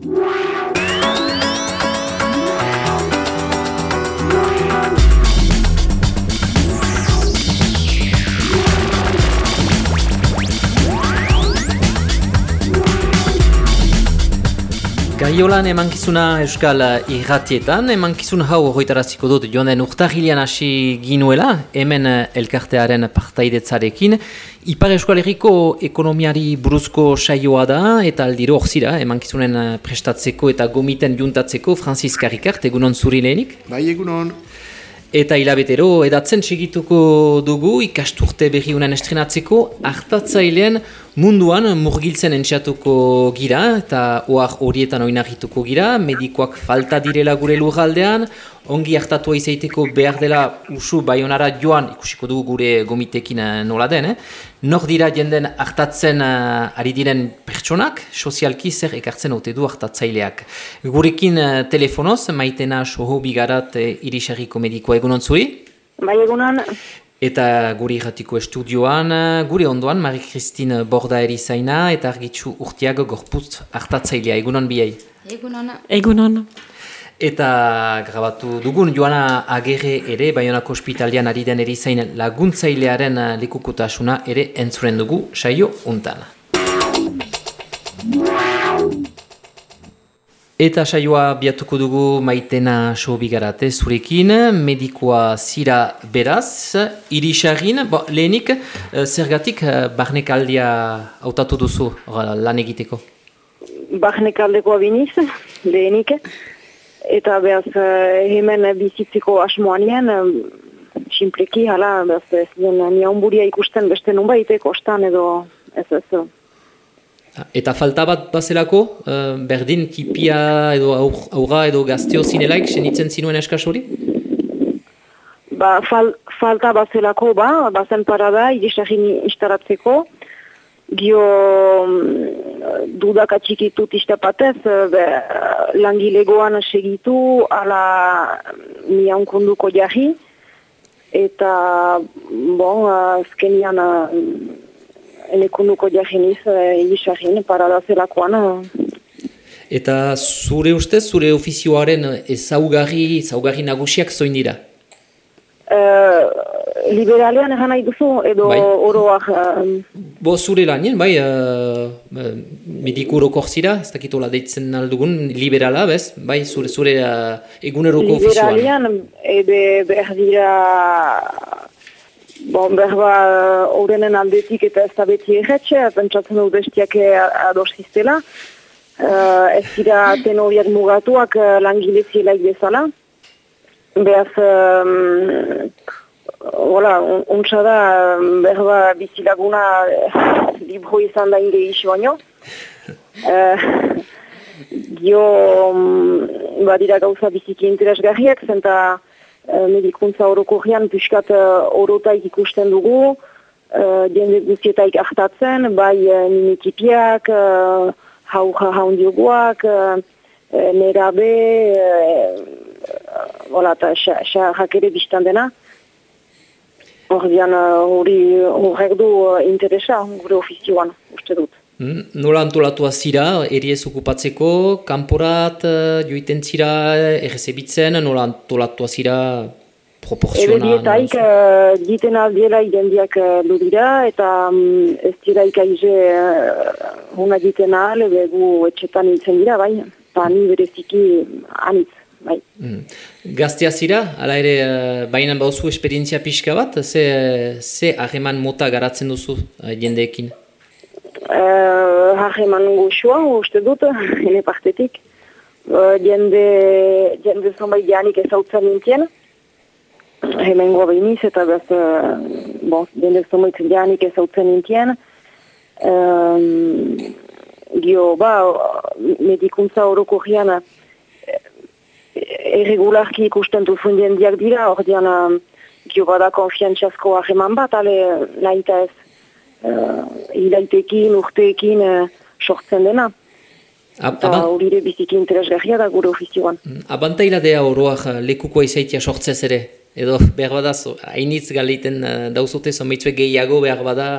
Gaiolan emankizuna Euskal irratietan, emankizun hau horretaraziko dut joan urtahilean hasi ginuela, hemen elkartearen partaidetzarekin. Ipar Euskal Herriko ekonomiari buruzko saioa da, eta aldiro horzira, emankizunen prestatzeko eta gomiten juntatzeko, Francis Karikart, egunon zuri lehenik? Bai, egunon. Eta hilabetero, edatzen segituko dugu ikasturte berri unan estrenatzeko hartatzailean munduan murgiltzen entxatuko gira eta oar horietan oinarrituko gira, medikoak falta direla gure lurraldean, ongi hartatua izaiteko behar dela usu baionara joan, ikusiko dugu gure gomitekin eh, nola den, eh? Nor dira jenden hartatzen uh, ari diren pertsonak, sozialki zer ekartzen ote du hartatzaileak. Gurekin uh, telefonoz, maitena soho bigarat uh, irisarriko medikoa egunon zuri? Bai egunon. Eta guri irratiko estudioan, gure ondoan, Marie-Christine Borda erizaina eta argitzu urtiago gorputz hartatzailea. Egunon biai? Egunon. Egunon. Eta grabatu dugun joana agerre ere, Bayonako ospitalian ari den erizain laguntzailearen lekukotasuna ere entzuren dugu saio untan. Eta saioa biatuko dugu maitena sobigarate zurekin, medikoa zira beraz, irisagin, lehenik, eh, zergatik eh, barnekaldia hautatu duzu lan egiteko? Barnekaldekoa biniz, lehenik, eta behaz eh, hemen bizitziko asmoanien, simpleki, hala, behaz ez den ikusten beste nun baiteko, ostan edo ez ez. Eta falta bat bazelako, uh, berdin tipia edo aurra edo gazteo zinelaik, senitzen zinuen eskaz hori? Ba, fal, falta bazelako, ba, bazen parada, irisagin instaratzeko, gio mm, dudak atxikitut iztapatez, be, langilegoan segitu, ala miaunkunduko jarri, eta, bon, azkenian, elekunuko jahiniz egisahin eh, parada zelakoan. Eh. Eta zure ustez, zure ofizioaren ezaugarri, ezaugarri nagusiak zoin dira? Uh, liberalean egan nahi duzu, edo bai. oroak... Bo zure lanien, bai, uh, mediku zira, ez dakitola deitzen aldugun, liberala, bez? Bai, zure, zure uh, eguneroko ofizioan. Liberalean, ebe behar dira Bon, berba, horrenen aldetik eta ez da beti erretxe, pentsatzen dut bestiak adosiztela. Uh, ez dira tenoriak mugatuak uh, langilezielaik bezala. Beaz, um, hola, untsa da, berba, bizilaguna uh, libro izan da inge iso baino. Uh, gio, um, badira gauza biziki interesgarriak, zenta... Eh, medikuntza orokorrian piskat uh, orotaik ikusten dugu, uh, jende guztietaik ahtatzen, bai uh, mimikipiak, uh, hau jaundioguak, uh, nerabe, hola, eta xarrak ere biztan dena. Hordian hori horrek du interesa gure ofizioan, uste dut. Hmm, nola antolatua zira, eri ez okupatzeko, kanporat, joiten zira, errezebitzen, nola antolatua zira proporzional? Ebe dietaik, uh, diten aldiela idendiak uh, ludira, eta um, ez dira ikaize uh, hona diten ahal, ebe etxetan nintzen dira, bai, eta ni bereziki anitz. Bai. Mm. Gaztea zira, ala ere, uh, bainan bauzu esperientzia pixka bat, ze, ze ahreman mota garatzen duzu uh, jendeekin? Uh, Hageman goxua, uste dut, hene partetik. Uh, jende, jende zonbait janik ezautzen nintien. Hemen goa behiniz eta bez, uh, bon, jende zonbait janik ezautzen nintien. Um, gio, ba, medikuntza horoko gian erregularki ikusten duzun jendiak dira, hor dian, gio bada konfiantzasko hageman bat, ale nahi ez uh, ilaitekin, urteekin uh, sortzen dena. Eta hori ere biziki interesgarria da gure ofizioan. Mm, abantaila dea oroak uh, lekukoa izaitia sortzez ere? Edo behar bada, hainitz galeiten uh, dauzute, zomeitzuek gehiago behar bada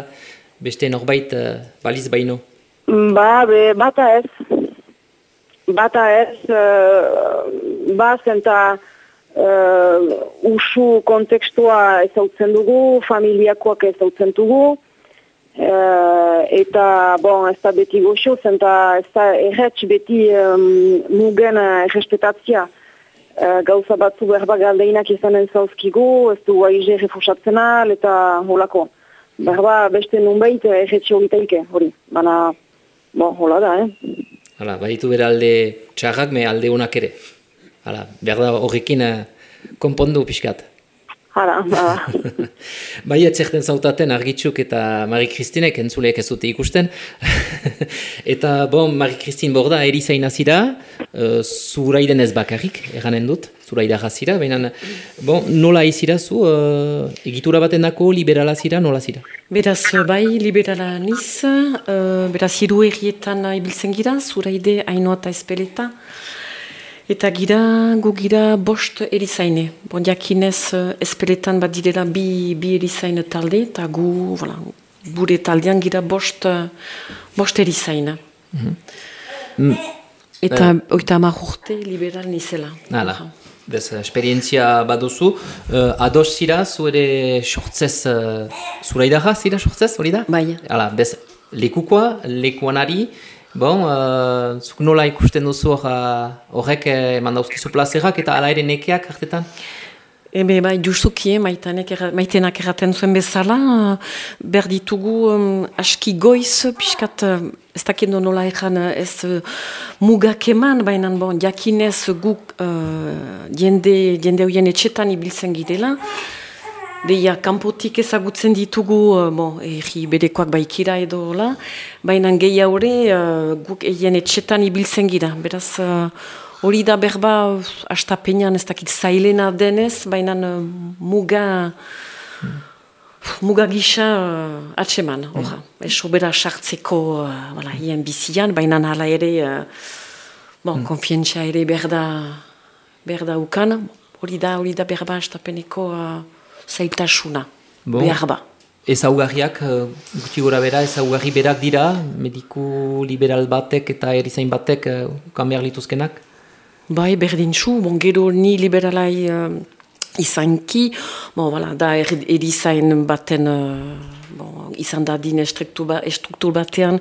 beste norbait uh, baliz baino? Ba, be, bata ez. Bata ez, uh, ba zenta uh, usu kontekstua ezautzen dugu, familiakoak ezautzen dugu, uh, eta bon, ez da beti goxo, zenta ez da erretx beti um, mugen errespetatzia. Uh, gauza batzu berba galdeinak izanen zauzkigu, ez du aize refusatzen al, eta holako. Berba beste nunbait erretxe hori hori. Baina, bon, hola da, eh? Hala, baditu bera alde txarrak, me alde honak ere. Hala, behar da horrekin uh, konpondu pixkat. Hala, hala. bai etzerten zautaten argitxuk eta Marie-Christinek entzuleek ez dute ikusten. eta bon, Marie-Christine borda erizain azira, uh, zuraiden ez bakarrik, eranen dut, zuraida jazira, baina bon, nola izira zu, uh, egitura baten dako, liberala zira, nola zira? Beraz, bai, liberala niz, uh, beraz, hiru errietan ibiltzen gira, zuraide, hainoa eta espeleta, Eta gira, gu gira bost erizaine. Bon, jakinez, eh, espeletan bat direla bi, bi erizaine talde, eta gu, voilà, gure taldean gira bost, eh, bost erizaine. Mm -hmm. Eta eh. oita amak urte liberal nizela. Hala, bez, esperientzia baduzu. Uh, ados zira, zu ere sortzez, uh, zura idaga zira sortzez, hori da? Bai. Hala, bez, lekukoa, lekuanari, Bon, uh, zuk nola ikusten duzu horrek uh, eman dauzkizu plazerak eta ala ere nekeak hartetan? Ebe, bai, justuki, eh, maitenak erraten zuen bezala, uh, berditugu um, aski goiz, piskat, uh, ez dakendo nola ekan ez uh, mugak eman, baina bon, jakinez guk uh, jende, jende hoien etxetan ibiltzen girela, Deia, kanpotik ezagutzen ditugu, uh, bon, erri bedekoak baikira edo, la, baina gehi haure uh, guk egin etxetan ibiltzen gira. Beraz, uh, hori da berba, uh, astapenean ez dakit zailena denez, baina uh, muga, muga gisa uh, atseman, orra. Mm. Eso bera sartzeko uh, hien bizian, baina hala ere, uh, bon, mm. konfientzia ere berda, berda ukan, hori da, hori da berba astapeneko... Uh, zaitasuna, bon. behar ba. Ez augarriak, gutxi gora bera, ez augarri berak dira, mediku liberal batek eta erizain batek uh, ukan behar lituzkenak? Bai, berdin zu, bon, gero ni liberalai uh, izanki, bon, voilà, da er, erizain baten, uh, bon, izan da din estruktur batean,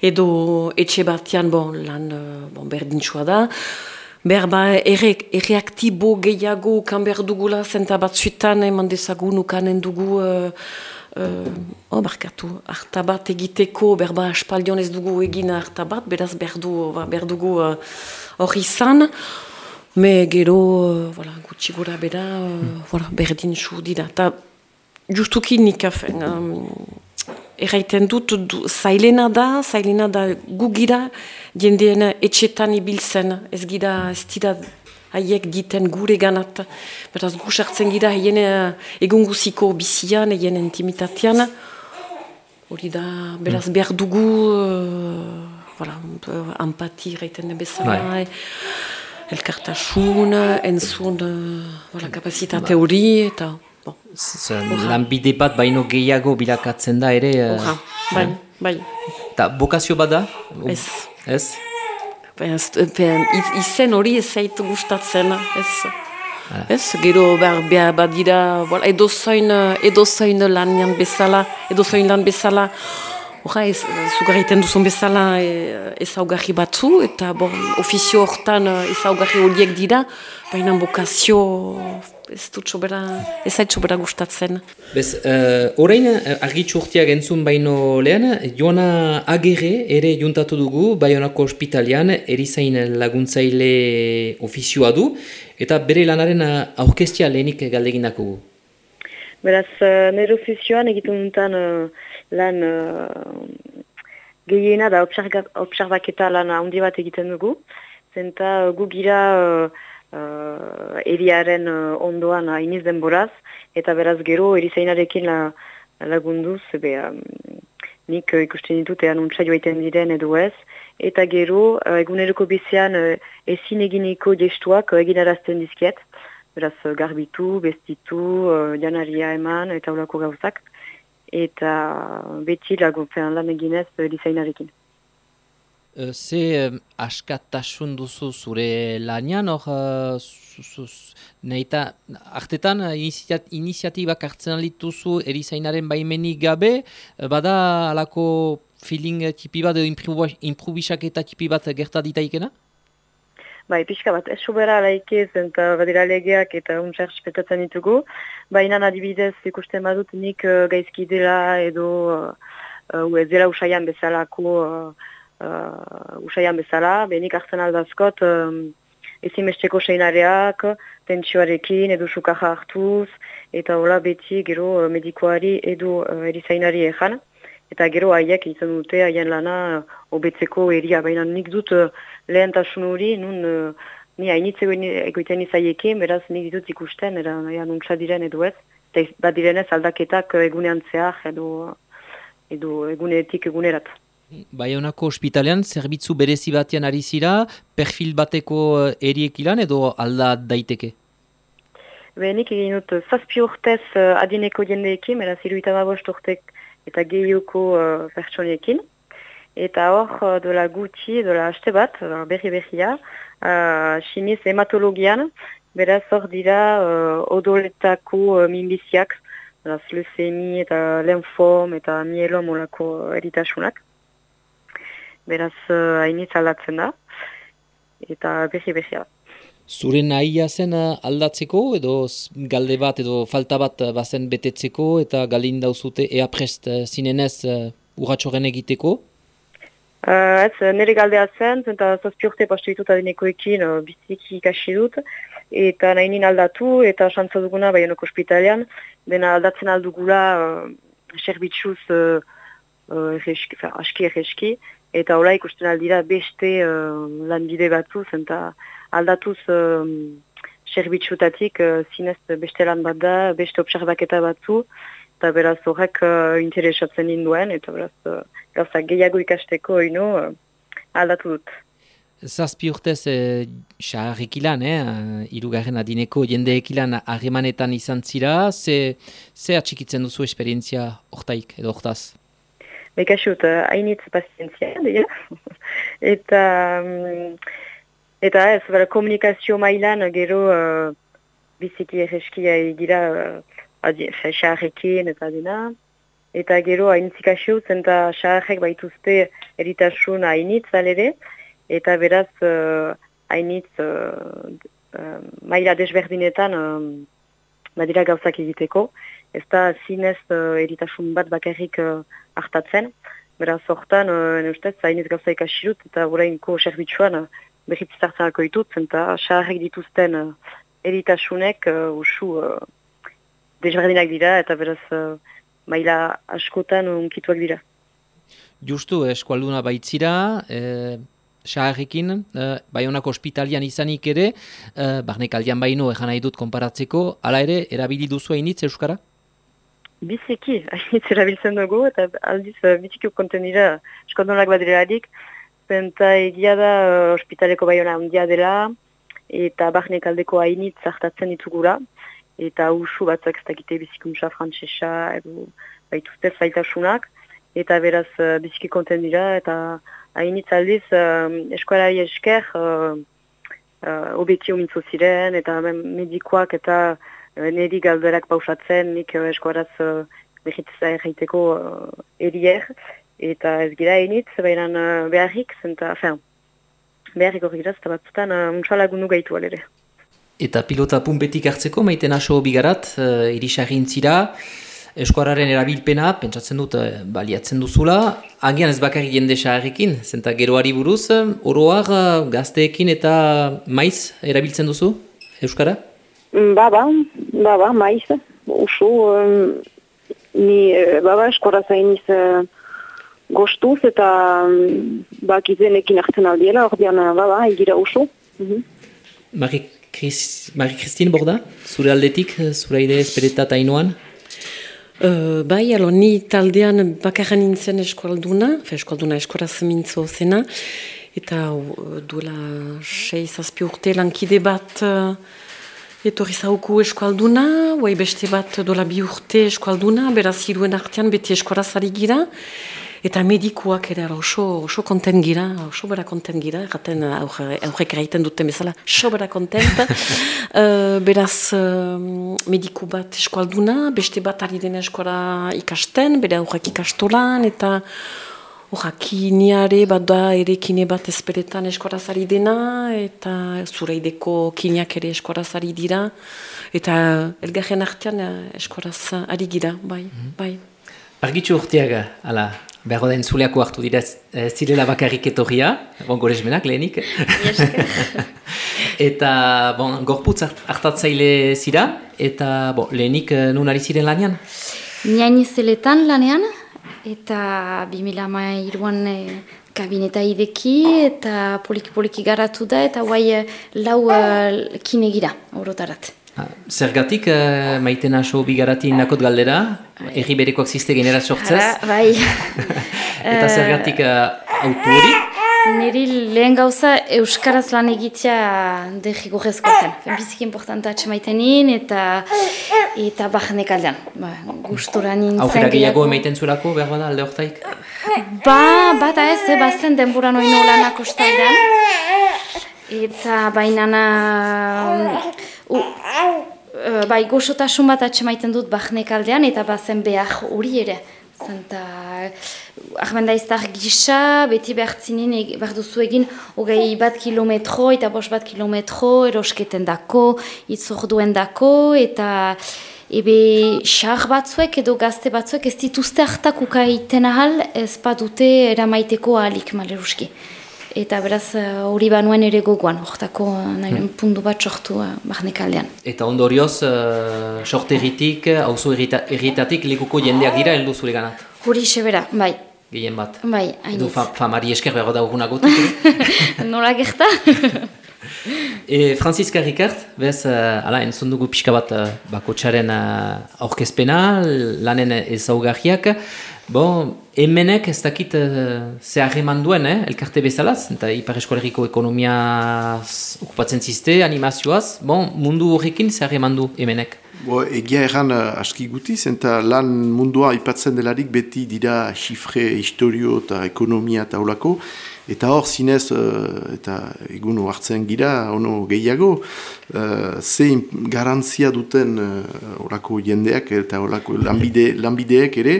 edo etxe batean, bon, lan bon, berdin da, Berba, erreaktibo gehiago kan behar dugula, zenta bat zuetan eman dezagun ukanen dugu, uh, uh, oh, barkatu, hartabat egiteko, berba, espaldion ez dugu egin hartabat, beraz behar, du, ba, behar uh, izan, me gero, uh, voilà, gutxi gura bera, uh, voilà, berdin zu dira. Justuki nik afen, um, erraiten dut, du, zailena da, zailena da gugira, jendeen etxetan ibiltzen, ez gira, ez dira haiek diten gure ganat, beraz gu sartzen gira haien egun guziko bizian, haien intimitatean, hori da, beraz behar dugu, uh, voilà, empati reiten bezala, bai. elkartasun, entzun, uh, voilà, kapazitate hori, eta... Bon. Lanbide bat baino gehiago bilakatzen da ere... Uh, bai, bai. Eta bokazio bat da? Ez. Ez? Izen hori ez zait gustatzen, ez. Ah. Ez, gero behar behar bat dira, voilà, edo zoin, lan bezala, edo zoin lan bezala, Hora, ez, zugarriten duzun bezala ez augarri batzu, eta bon, ofizio hortan ez augarri horiek dira, baina bokazio ez dut sobera, ez zait sobera gustatzen. Bez, uh, orain uh, argitxu urtiak entzun baino lehen, Joana Agere ere juntatu dugu, Baionako ospitalian, erizain laguntzaile ofizioa du, eta bere lanaren aurkestia lehenik galdegin dakugu. Beraz, nire ofizioan egiten duntan uh, lan uh, gehiena da observaketa lan handi bat egiten dugu, zenta uh, gu gira uh, eriaren uh, ondoan hainiz denboraz, eta beraz gero erizainarekin la, lagunduz, be, um, nik uh, ikusten ditut ean untsa joaiten diren edo ez, eta gero uh, eguneroko bizian uh, ezin eginiko gestuak uh, egin arazten dizkiet, beraz uh, garbitu, bestitu, uh, janaria eman eta ulako gauzak, eta beti laguntzen lan eginez uh, erizainarekin. Ze uh, askatasun duzu zure lanian, hor, uh, nahi eta artetan iniziat, iniziatibak hartzen alituzu erizainaren baimenik gabe, bada alako feeling tipi bat, improvisak eta tipi bat gertaditaikena? Bai, pixka bat, ez sobera alaikez, eta badira legeak eta untsak spetatzen ditugu, baina adibidez ikusten badut nik uh, gaizki dela edo uh, uh, dela usaian bezalako uh, uh, usaian bezala, benik hartzen aldazkot um, ezimesteko seinareak, tentsioarekin edo sukaja hartuz, eta hola beti gero medikoari edo uh, erizainari ezan eta gero haiek izan dute haien lana hobetzeko eria, baina nik dut uh, lehentasun hori, nun uh, ni hainitze egoiten izaiekin, beraz nik dut ikusten, era ja, nuntza diren edo ez, eta bat direnez aldaketak egunean zehar edo, edo egunetik egunerat. Baionako ospitalean, zerbitzu berezi batean ari zira, perfil bateko eriek ilan edo alda daiteke? Behenik egin dut, zazpi urtez adineko jendeekin, beraz iruita urtek eta gehioko uh, pertsonekin. Eta hor, uh, dola guti, dola haste bat, uh, berri berria, uh, hematologian, beraz hor dira uh, odoletako uh, minbiziak, leucemi eta lenfom eta mielom olako eritasunak. Beraz uh, hainitz aldatzen da, eta berri berria. Zure nahia zen aldatzeko edo galde bat edo falta bat bazen betetzeko eta galin dauzute ea prest uh, zinenez uh, urratxoren egiteko? Uh, ez, nire galdea zen, zenta zazpi urte pastu ditut adinekoekin biziki ikasi dut, eta nahi aldatu, eta xantza duguna baionok ospitalean, dena aldatzen aldugula uh, serbitxuz uh, uh, aski erreski, eta hola ikusten aldira beste uh, lanbide batzu, zenta aldatuz serbitxutatik uh, zinez beste lan bat da, beste observaketa batzu, eta beraz horrek uh, interesatzen induen, eta beraz uh, gauza gehiago ikasteko ino uh, aldatu dut. Zazpi urtez eh, ilan, eh, irugarren adineko jendeek ilan harremanetan izan zira, ze, ze atxikitzen duzu esperientzia ortaik edo ortaz? Bekasut, hainitz pazientzia, eta... Um, Eta ez, bera, komunikazio mailan gero uh, biziki erreskia egira uh, xaharrekin eta dena. Eta gero hainitzik asio zen eta xaharrek baituzte eritasun hainitz alere. Eta beraz uh, hainitz uh, uh, maila desberdinetan uh, badira gauzak egiteko. Ez da zinez uh, eritasun bat bakarrik uh, hartatzen. Beraz, hortan, uh, ustez, hainitz gauzak asirut eta horreinko serbitzuan uh, behit zartzarako ditut, zenta xaharrek dituzten uh, eritasunek uh, usu uh, desberdinak dira eta beraz uh, maila askotan unkituak dira. Justu, eskualduna baitzira, eh, xaharrekin, eh, bai honako ospitalian izanik ere, eh, barnek aldean baino egan nahi dut konparatzeko, ala ere, erabili duzu hainitz Euskara? Biziki, hainitz erabiltzen dugu, eta aldiz uh, biziki konten dira eskualdunak badiradik, Zenta egia da uh, ospitaleko baiona handia dela eta barnek aldeko hainit zartatzen ditugura eta usu batzak ez dakite bizikuntza frantzesa edo baituzte zaitasunak eta beraz uh, biziki konten dira eta hainit aldiz uh, eskualari esker uh, uh, obeti omintzo ziren eta medikoak eta uh, niri galderak pausatzen nik uh, eskuaraz uh, erraiteko uh, erier eta ez gira hainitz, baina uh, beharrik, zenta, fean, beharrik hori giraz, eta batzutan uh, gaitu alere. Eta pilota pumpetik hartzeko, maiten aso bigarat, uh, irisagin zira, eskuararen erabilpena, pentsatzen dut, uh, baliatzen duzula, agian ez bakarri jende saharrekin, zenta geroari buruz, oroar uh, gazteekin eta maiz erabiltzen duzu, Euskara? Baba, baba, maiz, usu, um, ni, baba, eskora zainiz, uh, gostuz eta um, bak izenekin hartzen aldiela, hor dian, baba, egira usu. Mm -hmm. Marie-Christine Borda, zure aldetik, zure ide esperetat hainoan? Uh, bai, alo, ni taldean bakarren nintzen eskualduna, fe eskualduna eskoraz mintzo zena, eta uh, duela sei zazpi urte lankide bat uh, etorri zauku eskualduna, beste bat dola bi urte eskualduna, beraz hiruen artean beti eskoraz ari gira, eta medikuak ere oso, oso konten gira, oso bera konten gira, erraten aurrek eraiten duten bezala, oso bera kontent. uh, beraz, uh, mediku bat eskualduna, beste bat ari dena eskuara ikasten, bere aurrek ikastolan, eta Kiniare bat da ere kine bat ezperetan eskorazari dena, eta zureideko kineak ere eskorazari dira, eta elgarren artean eskoraz ari gira, bai, -hmm. bai. Argitxu urteaga, ala, behar da entzuleako hartu dira zirela bakarrik etorria, bon, goresmenak lehenik. eta, bon, gorputz hartatzaile zira, eta, bon, lehenik eh, nun ari ziren lanean? Niain zeletan lanean, eta 2000 mairuan e, kabineta ideki, eta poliki-poliki garatu da, eta guai eh, lau uh, kinegira, orotarat. Zergatik uh, maiten aso bigarati nakot galdera, bai. erri berekoak ziste genera sortzez. bai. Eta zergatik uh, autu hori? Neri lehen gauza Euskaraz lan egitea dehi gorrezko zen. Bizik importanta atxe maitenin eta eta bahnek aldean. Ba, gustura nintzen. Aukera gehiago emaiten zuelako behar bada alde hortaik? Ba, bata ez, eh, bazen denbora noin olanak Eta bainana... Uh, uh, bai, gozotasun bat atxemaiten dut bahnek aldean, eta bazen behar hori ere. Zenta, ahmenda iztar gisa, beti behar zinin, behar duzu egin, hogei bat kilometro, eta bos bat kilometro, erosketen dako, itzorduen dako, eta ebe xar batzuek edo gazte batzuek ez dituzte hartakuka iten ahal, ez badute eramaiteko ahalik maleruski. Eta beraz eh, hori banuen ere gogoan, horretako eh, nahi hmm. puntu bat sortu uh, barnek. Eta ondorioz, uh, sorte erritik, hauzo erritatik, lekuko jendeak dira heldu zure ganat? Hori sebera, bai. Gehien bat? Bai, hainitz. Edu fa, famari esker behar da urgunak Nola gerta? e, Franziska Rikert, bez, uh, ala, entzun dugu pixka bat uh, bakotxaren uh, aurkezpena, lanen ezaugarriak, Bon, hemenek ez dakit uh, ze harreman duen, eh, elkarte bezalaz, eta Ipar Eskoleriko ekonomia okupatzen ziste, animazioaz, bon, mundu horrekin ze harreman du hemenek? Bo, egia erran uh, aski gutiz, eta lan mundua ipatzen delarik beti dira xifre, historio eta ekonomia eta olako, Eta hor, zinez, uh, eta egun hartzen gira, ono gehiago, uh, zein garantzia duten uh, orako jendeak eta orako lanbide, lanbideek ere,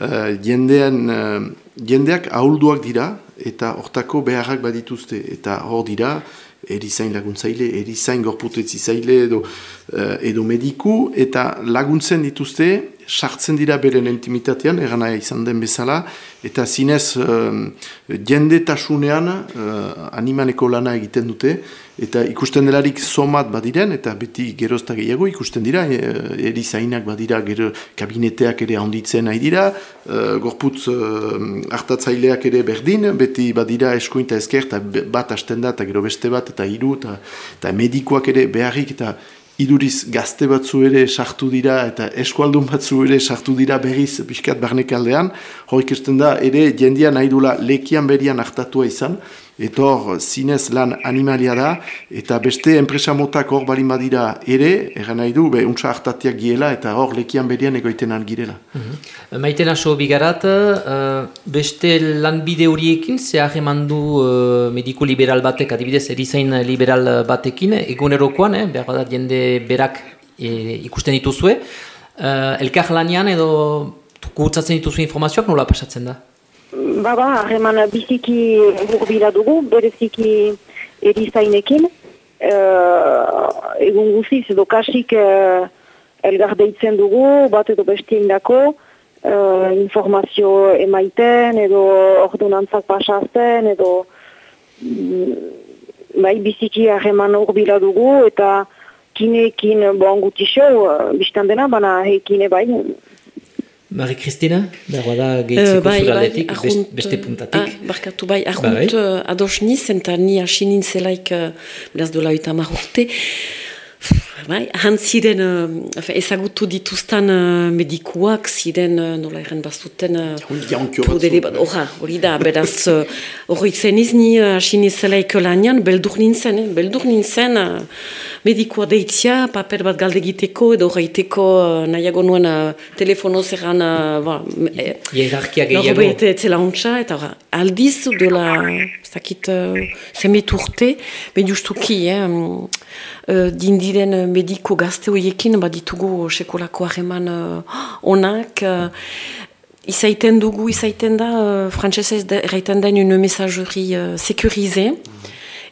uh, jendean, uh, jendeak ahulduak dira eta hortako beharrak badituzte. Eta hor dira, erizain laguntzaile, erizain gorputetzi zaile edo, edo mediku, eta laguntzen dituzte, sartzen dira beren intimitatean, erana izan den bezala, eta zinez uh, jendetasunean uh, animaneko lana egiten dute, eta ikusten delarik somat badiren, eta beti gerozta gehiago ikusten dira, e, erizainak badira, gero kabineteak ere handitzen nahi dira, uh, gorputz uh, hartatzaileak ere berdin, beti badira eskuinta ezker, eta bat hasten da, eta gero beste bat, eta hiru, eta, eta medikoak ere beharrik, eta iduriz gazte batzu ere sartu dira eta eskualdun batzu ere sartu dira berriz pixkat barnek aldean, hori da ere jendia nahi dula lekian berian hartatua izan, eta hor zinez lan animalia da, eta beste enpresa motak hor balin badira ere, egan nahi du, be, untsa hartatiak giela eta hor lekian berian egoiten algirela. Mm -hmm. Maiten aso bigarat, uh, beste lan bide horiekin, zehar eman du uh, mediku liberal batek, adibidez, erizain liberal batekin, egunerokoan, eh, behar da jende berak e, ikusten dituzue, uh, elkar lanian edo gutzatzen dituzu informazioak nola pasatzen da? Ba, ba, harreman biziki gurbila dugu, bereziki erizainekin. Uh, egun guziz edo kasik uh, elgar deitzen dugu, bat edo bestien dako, uh, informazio emaiten edo ordonantzak pasazten edo mm, bai, biziki harreman gurbila dugu eta kinekin bon gutixo, biztan dena, baina heikine bai, Marie-Kristina, dagoa da gehitzeko uh, bai, zuraldetik, bai, best, beste puntatik. Ah, barkatu bai, ahunt bai. uh, ados niz, eta ni hasi nintzelaik, uh, beraz dola eta marrurte, Bai, han ziren, uh, ezagutu dituzten uh, medikuak ziren, uh, nola erren bazuten... Uh, Horra, hori da, beraz, hori uh, zen izni hasi uh, nizelaik lanian, beldur nintzen, eh? beldur nintzen uh, medikua deitzia, paper bat galdegiteko, edo horreiteko uh, nahiago nuen uh, telefono zerran... Uh, ba, e, Hierarkia gehiago. Norobete etzela ontsa, eta horra, aldiz dola, zakit, uh, zemet urte, justuki, eh, uh, dindiren mediko gazte horiekin baditugu sekolako hareman uh, onak. Uh, izaiten dugu, izaiten da, uh, den une messagerie sécurisée.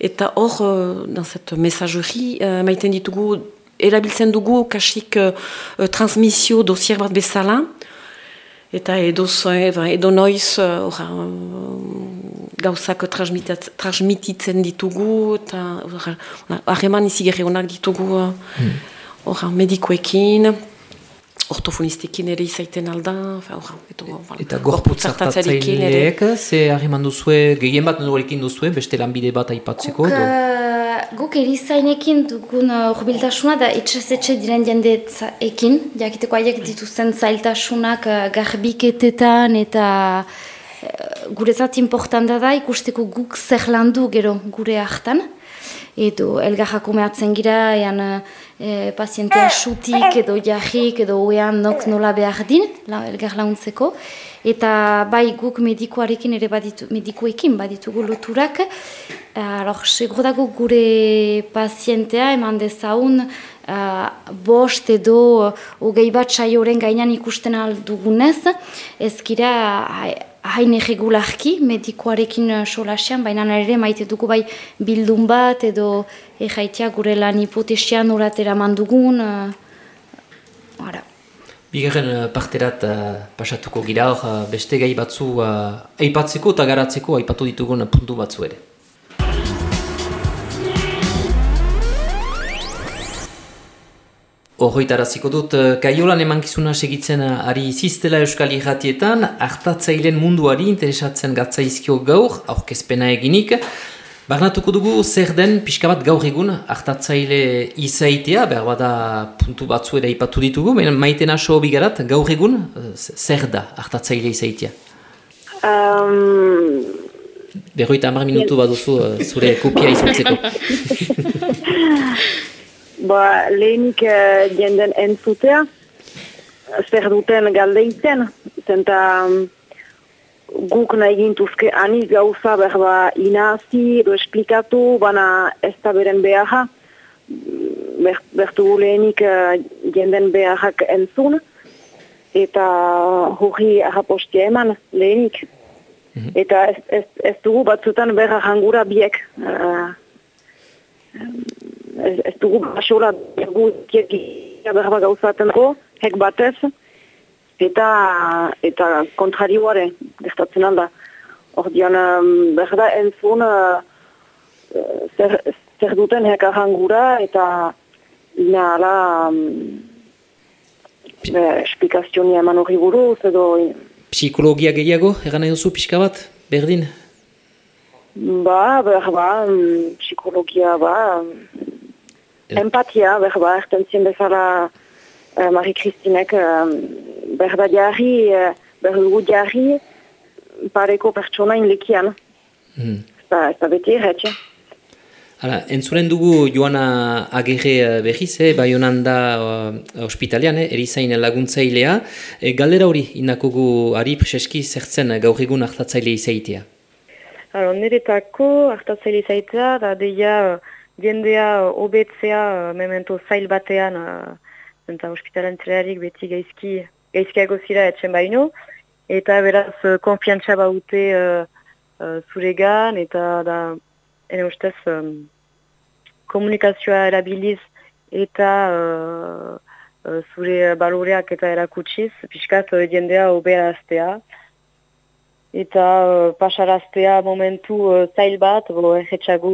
Eta dans cette messagerie, uh, maiten ditugu, erabiltzen dugu uh, transmisio dosier bat bezala. Eta edo, edo noiz, uh, gauzak transmititzen ditugu, eta harreman izi gerreonak ditugu hmm. orra, medikoekin, ortofonistekin ere izaiten alda, orra, eto, eta gorputzartatzaileek, ze harreman duzue, gehien bat norekin duzue, beste lanbide bat aipatzeko? Guk, uh, guk erizainekin dugun horbiltasuna da etxez etxe diren jendeekin, jakiteko haiek dituzten zailtasunak uh, garbiketetan eta guretzat importanta da ikusteko guk zer landu gero gure hartan. Edo elgarrako mehatzen gira, ean e, pazientea sutik edo jahik edo ean nok nola behar din, la, elgar launtzeko. Eta bai guk medikoarekin ere baditu, medikoekin baditugu loturak. Alor, segro dago gure pazientea eman dezaun uh, bost edo hogei bat saioren gainan ikusten aldugunez. Ezkira hain egegularki medikoarekin solasean, baina ere maite dugu bai bildun bat edo egaitea gure lan hipotesian uratera mandugun. Uh, Bigarren uh, parterat pasatuko gira hor, beste gai batzu aipatzeko eta garatzeko aipatu ditugun puntu batzu ere. Horroitaraziko dut, eh, kaiolan emankizuna segitzen eh, ari ziztela Euskal Irratietan, hartatzailen munduari interesatzen gatzaizkio gaur, aurkezpena eginik. Barnatuko dugu zer den pixka bat gaur egun hartatzaile izaitea, behar bada puntu batzu ere ipatu ditugu, baina maiten aso bigarat gaur egun eh, zer da hartatzaile izaitea? Um... Berroita amar minutu baduzu zure kopia izautzeko. Ba, lehenik uh, jenden entzutea, zer duten galdeiten, zenta um, guk nahi gintuzke aniz gauza behar ba inazi edo esplikatu, baina ez da beren beharra, bertu lehenik uh, jenden beharrak entzun, eta hori ahapostia eman lehenik. Mhm. Eta ez, ez, ez dugu batzutan behar jangura biek. Uh, ez, ez dugu basola dugu berba gauzaten hek batez, eta eta kontrarioare gertatzen alda. Hor dian, berda entzun uh, zer, zer duten hek ahangura eta ina ala um, esplikazionia eman hori buruz edo... Psikologia gehiago, egan nahi duzu pixka bat, berdin? Ba, berba, psikologia, ba, Empatia, berba, erten zien bezala uh, Marie-Christinek, uh, berba diarri, uh, berdugu diarri, pareko pertsona inlekian. Hmm. Ez da beti erretxe. Hala, entzuren dugu Joana Agerre behiz, eh, bai honan da uh, ospitalean, eh, erizain laguntzailea. E, galdera hori, inakogu ari preseski zertzen gaur egun hartatzaile izaitea? Hala, niretako hartatzaile izaitea, da deia... Uh, jendea obetzea memento zail batean zenta hospitalantzrearik beti gaizki gaizkiago zira etxen baino eta beraz konfiantza baute uh, uh, zuregan eta da ene ustez um, komunikazioa erabiliz eta uh, uh, zure baloreak eta erakutsiz pixkat uh, jendea oberaztea eta uh, pasaraztea momentu uh, zail bat bo erretxago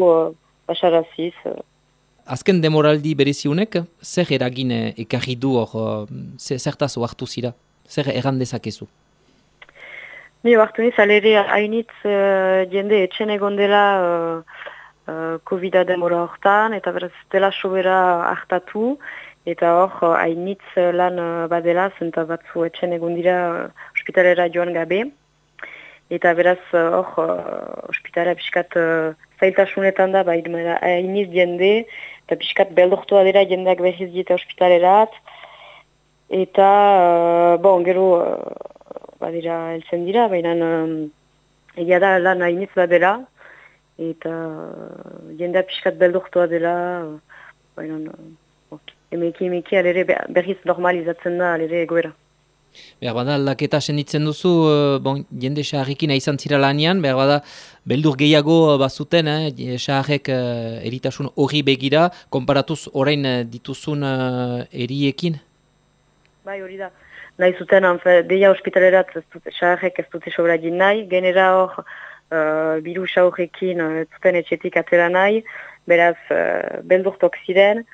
basaraziz. Eh. Azken demoraldi bereziunek, zer eragin ekarri du hor, eh, zertaz oartu zira? Zer erran dezakezu? Ni oartu niz, alere hainitz uh, jende etxen egon dela uh, uh, COVID-a demora hortan, eta beraz dela sobera hartatu, eta hor hainitz lan badela, zenta batzu etxen egun dira ospitalera joan gabe. Eta beraz hor uh, ospitalera piskat uh, zailtasunetan da, bai hainitz jende, eta piskat beldoktua dira jendeak behiz dieta ospitalerat, eta, uh, bon, gero, uh, badira, elzen dira, baina um, egia da lan hainitz badela, eta uh, jendea piskat beldoktua dela, baina, uh, okay. emeki, emeki, alere berriz normalizatzen da, alere egoera. Behar bada, laketa senditzen duzu, bon, jende saharrekin izan zira lanian, behar bada, beldur gehiago bazuten, eh, saharrek uh, eritasun hori begira, konparatuz orain dituzun uh, eriekin? Bai, hori da. Nahi zuten, deia ospitalerat saharrek ez dute sobra nahi, genera hor, uh, biru saurrekin uh, zuten etxetik atera nahi, beraz, uh, beldurtok ziren,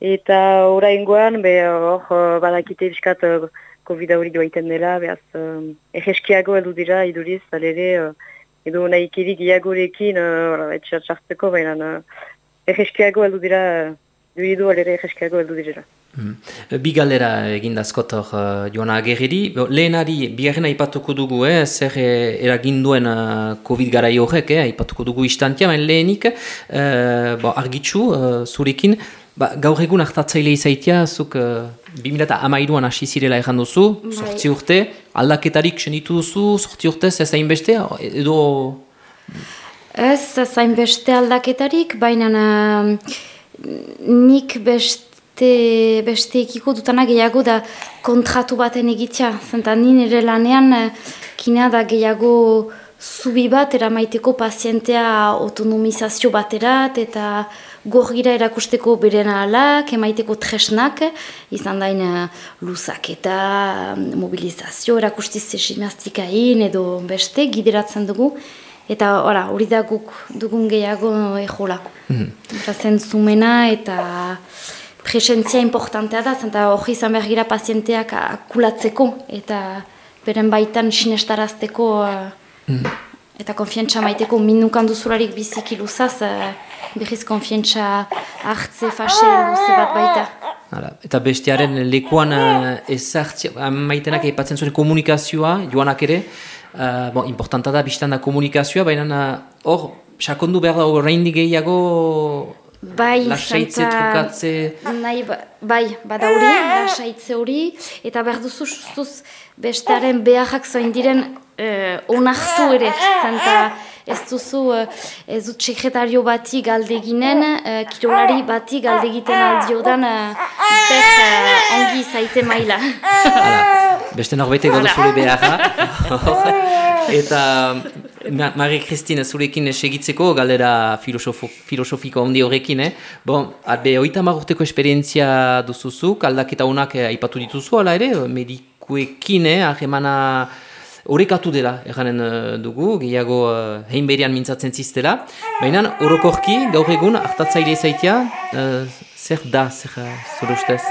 eta oraingoan, be hor, badakite biskat uh, COVID hori joaiten dela, beraz, uh, egeskiago edu dira, iduriz, alere, uh, edo nahi kiri giagorekin, uh, etxartzartzeko, baina, uh, egeskiago edu dira, uh, duidu alere egeskiago edu dira. Mm. Bi galdera egin uh, joan agerri. Lehenari, biharren aipatuko dugu, eh, zer eh, eraginduen uh, COVID garai horrek, eh, aipatuko dugu istantia, baina lehenik, uh, bo, argitzu, uh, zurekin, ba, gaur egun hartatzaile izaitia, zuk uh, 2008an hasi zirela erran duzu, sortzi bai. urte, aldaketarik senitu duzu, sortzi urte, ez hain beste, edo... Ez, ez hain beste aldaketarik, baina uh, nik beste beste, ekiko dutana gehiago da kontratu baten egitea. Zenta nire lanean eh, kina da gehiago zubi bat eramaiteko pazientea autonomizazio baterat eta gorgira erakusteko beren alak, emaiteko tresnak, izan dain eh, luzak eta mm, mobilizazio erakustiz esimaztikain edo beste gideratzen dugu. Eta hori da guk dugun gehiago ejola. Mm -hmm. Zumena eta presentzia importantea da, zenta hori izan behar gira pazienteak akulatzeko eta beren baitan sinestarazteko mm. Eta konfientza maiteko minukan duzularik biziki luzaz, uh, behiz konfientza hartze fase luze bat baita. Hala, eta bestiaren lekuan uh, ezartzia, maitenak eipatzen zuen komunikazioa, joanak ere, uh, bon, importanta da biztan da komunikazioa, baina hor, sakondu behar da horrein gehiago Bai, lasaitze trukatze... Nahi, ba, bai, badauri, lasaitze hori, eta behar duzu sustuz bestearen beharrak zoin diren eh, onartu ere, zenta ez duzu eh, ez dut sekretario bati galdeginen, eh, kirolari bati galdegiten aldiodan ber eh, ongi zaite maila. Beste norbete gaudu zure beharra. Eta Marie Christine zurekin segitzeko galera filosofo, filosofiko ondi horrekin, eh? Bon, arbe, oita marurteko esperientzia duzuzuk, aldaketa honak eh, aipatu dituzu, ala ere, medikuekin, eh, ahemana horrekatu dela, erranen uh, dugu, gehiago uh, hein berian mintzatzen ziztela. Baina, orokorki, gaur egun, hartatzaile zaitia, uh, zer da, zer uh, zure ustez?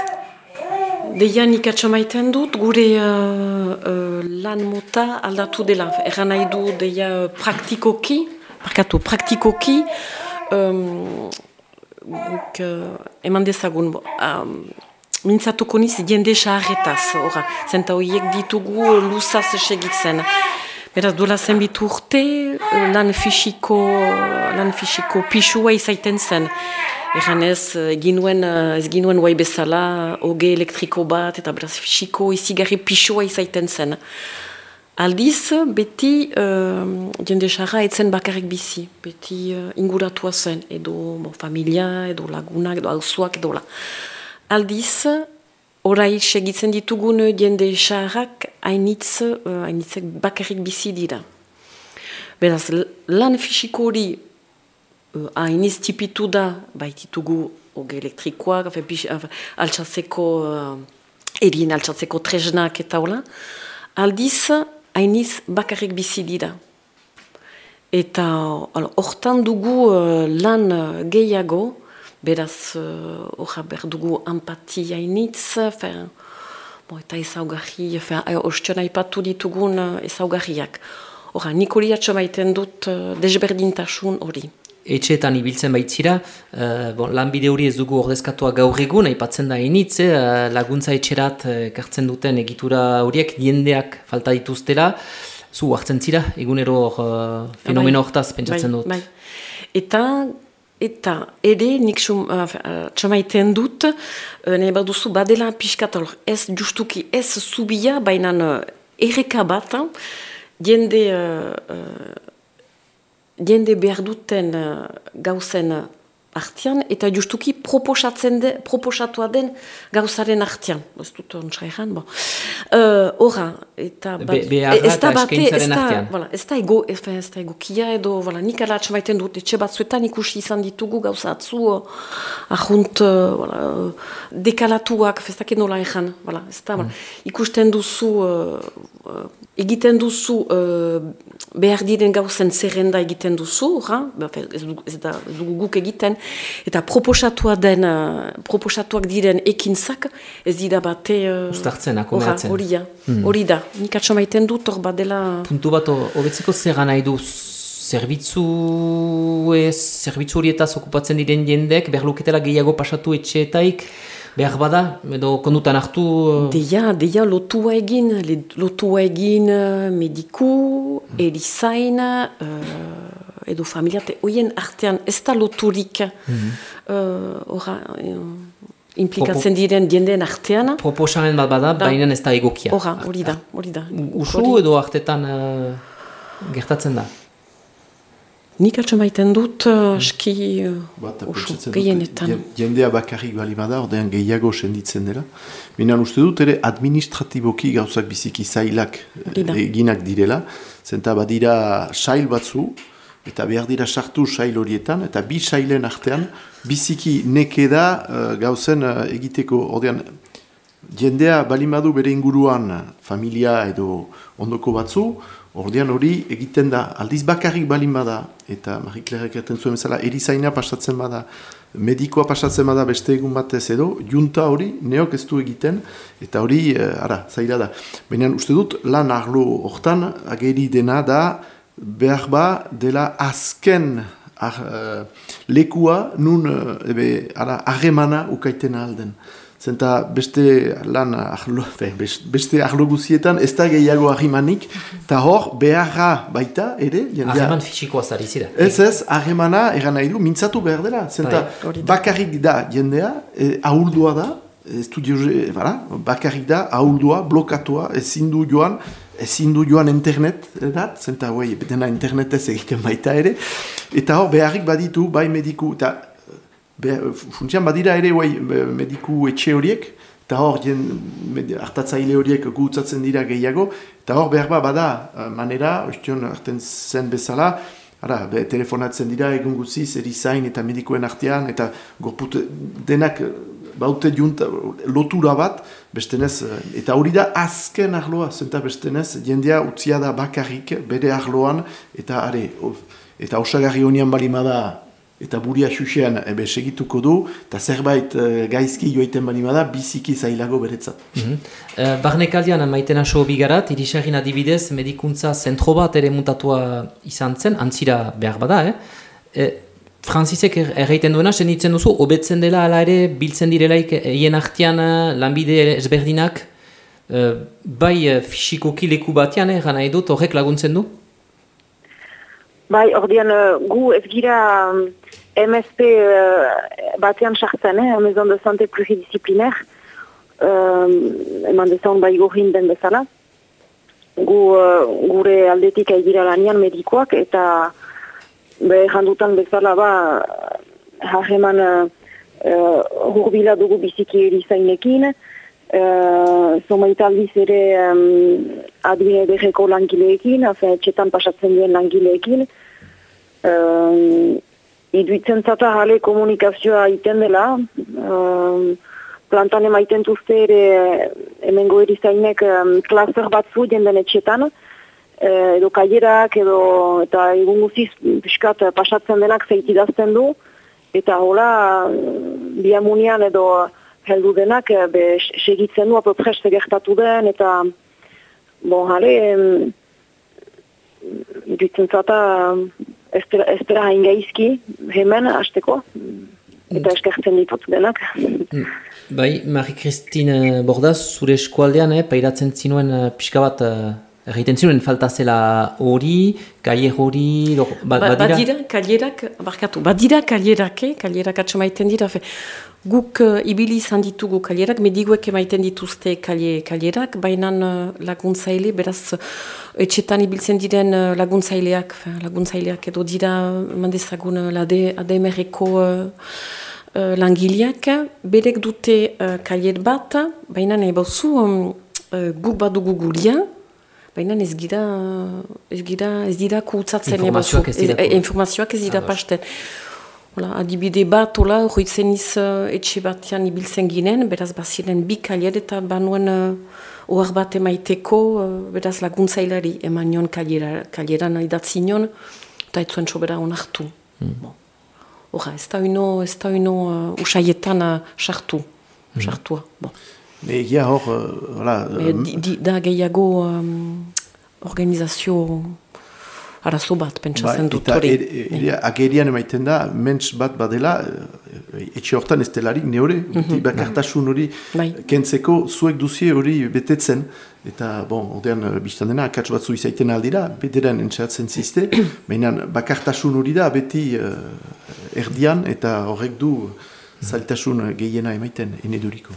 Deia nik atxamaiten dut, gure uh, uh, lan mota aldatu dela. Erra nahi du deia praktikoki, parkatu, praktikoki, um, guk, uh, eman dezagun, um, mintzatuko niz jende saharretaz, ora, zenta horiek ditugu luzaz segitzen. Beraz, duela zenbitu urte, lan fisiko, lan fisiko pixua izaiten zen. Egan ez, ginuen, ez ginuen guai bezala, oge elektriko bat, eta beraz, fisiko izigarri pixua izaiten zen. Aldiz, beti uh, jende xarra etzen bakarrik bizi, beti uh, inguratua zen, edo bo, familia, edo lagunak, edo alzuak, edo la. Aldiz, orai segitzen ditugun jende xarrak hainitz, uh, hainitzek bakarrik bizi dira. Beraz, lan fisiko hori uh, hainiz tipitu da, baititugu oge elektrikoak, altsatzeko, uh, erien altsatzeko treznak eta hola, aldiz hainiz bakarrik bizi dira. Eta hortan dugu uh, lan gehiago, beraz horra uh, behar dugu empatia hainitz, bon, eta ezaugarri, ostion haipatu ditugun ezaugarriak. Horra, nik hori atxamaiten dut uh, desberdintasun hori etxeetan ibiltzen baitzira, uh, bon, lanbide hori ez dugu ordezkatua gaur egun, aipatzen da initz, eh, laguntza etxerat kartzen duten egitura horiek diendeak falta dituztela, zu hartzen zira, egunero uh, fenomeno bai. hortaz pentsatzen bai, dut. Bai. Eta eta ere nik txamaiten dut, uh, nahi baduzu badela pixkat ez justuki ez zubia, baina erreka bat, jende jende behar duten uh, gauzen uh, artian, eta justuki proposatzen de, proposatua den gauzaren artian. Ez dut ontsa egan, bo. Uh, eta... Be, beharra eta eskaintzaren artian. Voilà, ez da ego, ez da ego kia edo, voilà, nik alatxe maiten dut, etxe batzuetan ikusi izan ditugu gauza atzu, ahunt, uh, voilà, dekalatuak, ez da nola egan, voilà, ez da, mm. ikusten duzu, uh, uh, egiten duzu, uh, behar diren gauzen zerrenda egiten duzu, ha? Ba, ez, du, ez, da, ez dugu guk egiten, eta proposatua den, uh, proposatuak diren ekintzak, ez dira bate... Uh, Uztartzen, akomeatzen. Hori da, hmm. hori da. Nik atxo maiten dut, hor bat dela... Puntu bat, hobetzeko zer nahi du, zerbitzu zerbitzu horietaz okupatzen diren jendek, behar luketela gehiago pasatu etxeetaik, behar bada, edo kondutan hartu... Uh... Deia, deia lotua egin, lotua egin uh, mediku, mm. erizain, uh, edo familiate, oien artean ez da loturik mm -hmm. uh, ora, implikatzen diren diendeen artean. Proposamen bat bada, baina ez da egokia. Ora, hori da, hori da. Usu edo artetan uh, gertatzen da? Nik atxe maiten dut, uh, uh, gehienetan. Jendea bakarrik bali bada, ordean gehiago senditzen dela. Minan uste dut ere administratiboki gauzak biziki zailak eginak direla. Zenta badira sail batzu, eta behar dira sartu sail horietan, eta bi sailen artean biziki neke da uh, gauzen uh, egiteko. Ordean, jendea balimadu bere inguruan familia edo ondoko batzu, Ordean hori egiten da, aldiz bakarrik balin bada, eta Marie Claire erten zuen bezala, erizaina pasatzen bada, medikoa pasatzen bada beste egun batez edo, junta hori neok ez du egiten, eta hori, eh, ara, zaila da. Baina uste dut, lan arlo hortan, ageri dena da, behar ba, dela azken ar, uh, lekua, nun, uh, ebe, ara, arremana ukaiten alden. Zenta beste lan ahlo, beste ahlo guzietan ez da gehiago ahimanik, eta hor beharra baita, ere? Ahiman fisikoa zari zira. Ez ez, ahimana eran nahi du, mintzatu behar dela. Zenta bai. bakarrik da jendea, e, ahuldua da, ez du bara, bakarrik da, ahuldua, blokatua, ezin du joan, ezin du joan internet, edat, zenta hoi, dena internetez egiten baita ere, eta hor beharrik baditu, bai mediku, eta funtsian badira ere guai mediku etxe horiek, eta hor hartatzaile horiek gutzatzen dira gehiago, eta hor behar bada eh, manera, ostion hartzen zen bezala, Ara, be, telefonatzen dira egun guziz, erizain eta medikuen artean, eta gorput denak eh, baute junta, lotura bat, bestenez, eh, eta hori da azken arloa, zenta bestenez, jendea utzia da bakarrik bere arloan, eta are, eta osagarri honian balimada eta buria xuxean ebe segituko du, eta zerbait uh, gaizki joaiten bani bada, biziki zailago beretzat. Mm -hmm. uh, Barnekaldian maiten aso bigarat, irisagin adibidez, medikuntza zentro bat ere mutatua izan zen, antzira behar bada, eh? E, Franzisek er, erreiten duena, senditzen duzu, hobetzen dela ala ere, biltzen direlaik eien artian lanbide ezberdinak, uh, bai fisikoki leku batean, eh, gana edut, horrek laguntzen du? Bai, ordean gu ez gira MSP uh, batean sartzen, eh, Maison de Santé Pluridisciplinaire, uh, eman dezan bai gorin den bezala. Gu, uh, gure aldetik egira lanian medikoak, eta be, jandutan bezala ba, hageman uh, hurbila dugu biziki erizainekin, Uh, Zomaitaldiz ere um, admine berreko langileekin, afen, txetan pasatzen duen langileekin. Uh, iduitzen zata jale komunikazioa iten dela, um, plantan emaiten tuzte ere emengo erizainek um, klaser batzu jenden etxetan, uh, edo kaierak, edo eta egun guziz piskat pasatzen denak zeitidazten du, eta hola biamunian edo heldu denak be, segitzen du apopres gertatu den, eta bon, jale, um, iduitzen zata ez dela hain gaizki hemen hasteko eta eskertzen ditut denak. Bai, Marie-Christine Bordaz, zure eskualdean, eh, pairatzen zinuen eh, pixka bat, eh, egiten zinuen falta zela hori, kaier hori, ba, Ba, badira? badira, kalierak, barkatu, badira kalierak, eh? kalierak atxamaiten dira, fe, guk uh, ibili izan ditugu kalierak, mediguek emaiten dituzte kalie, kalierak, baina uh, laguntzaile, beraz, etxetan ibiltzen diren uh, laguntzaileak, fe, laguntzaileak edo dira, mandezagun, uh, lade, ADMR-eko uh, uh, langileak, berek dute uh, kalier bat, baina nahi bauzu, um, uh, guk badugu guria, Baina ez gira, ez gira, ez dira kutsatzen. Informazioak ez dira Ez- ku- informazioak ez dira pasten. Hola, adibide bat, hola, horretzen iz uh, etxe batean ibiltzen ginen, beraz baziren bi kalier eta banuen uh, ohar bat emaiteko, uh, beraz laguntzailari eman nion kaliera, kalieran idatzi nion, eta ez zuen sobera onartu. Bon. Horra, ez da uno, ez da uno uh, usaietan sartu, sartua. Bon. Egia hor, uh, hala, Me, di, di, da gehiago um, organizazio arazo bat, pentsatzen dut Bai, eta hori. ere- ere agerian emaiten da, ments bat badela, eh, etxe hortan ez delarik, ne hori, bakartasun hori Bai. kentzeko zuek duzie hori betetzen, eta, bon, ordean, eh, biztan dena, akats batzu izaiten aldira, beteren entxeratzen zizte, baina bakartasun hori da, beti eh, erdian, eta horrek du zailtasun gehiena emaiten, eneduriko.